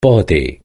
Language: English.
body